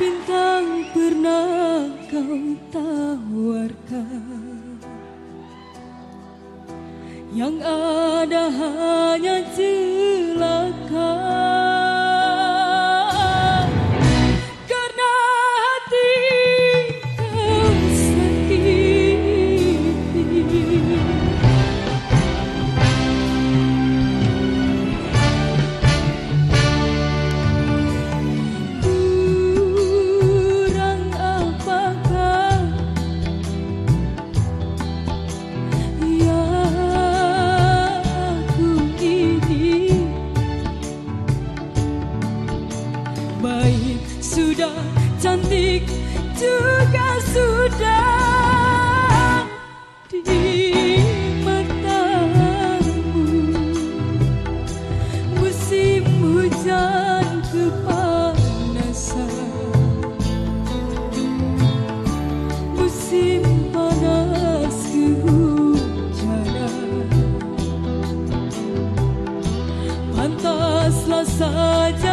Bintang pernah kau tawarkan. Yang ada hanya celaka saca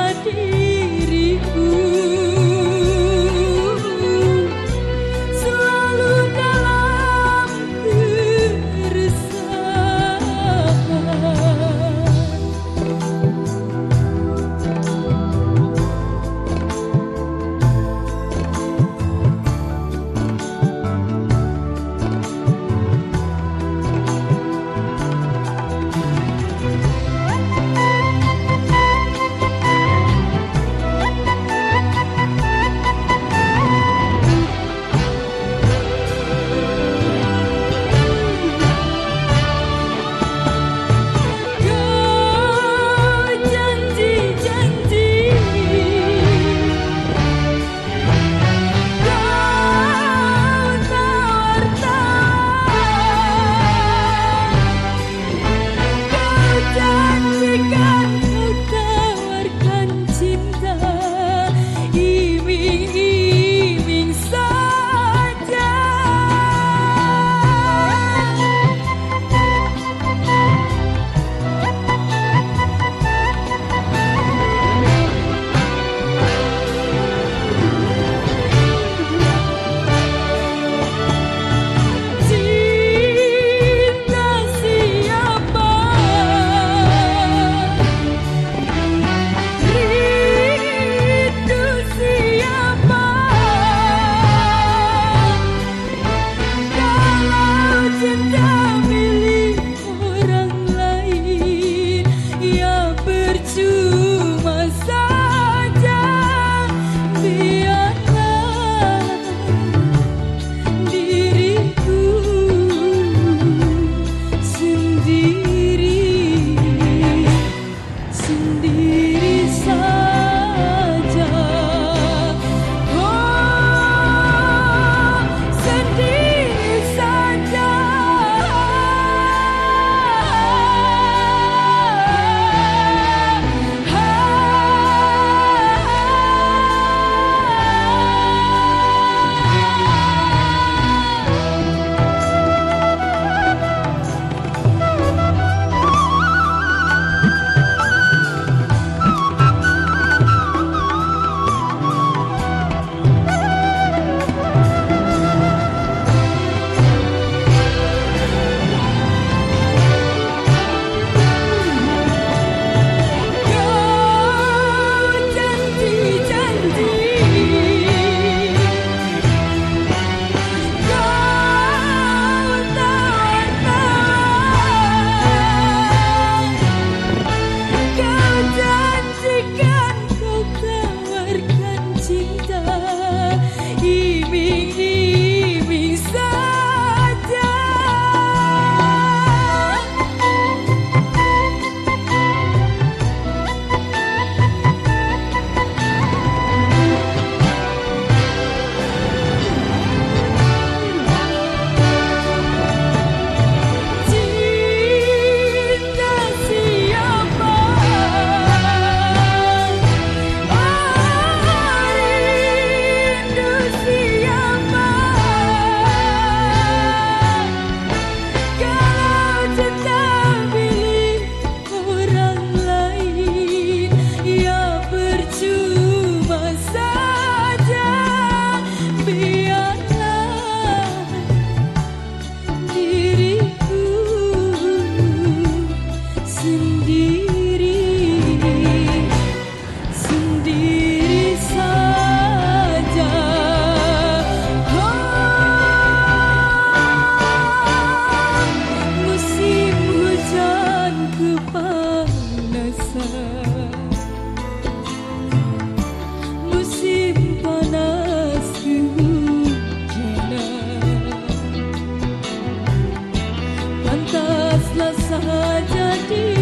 You. telah sahaja dia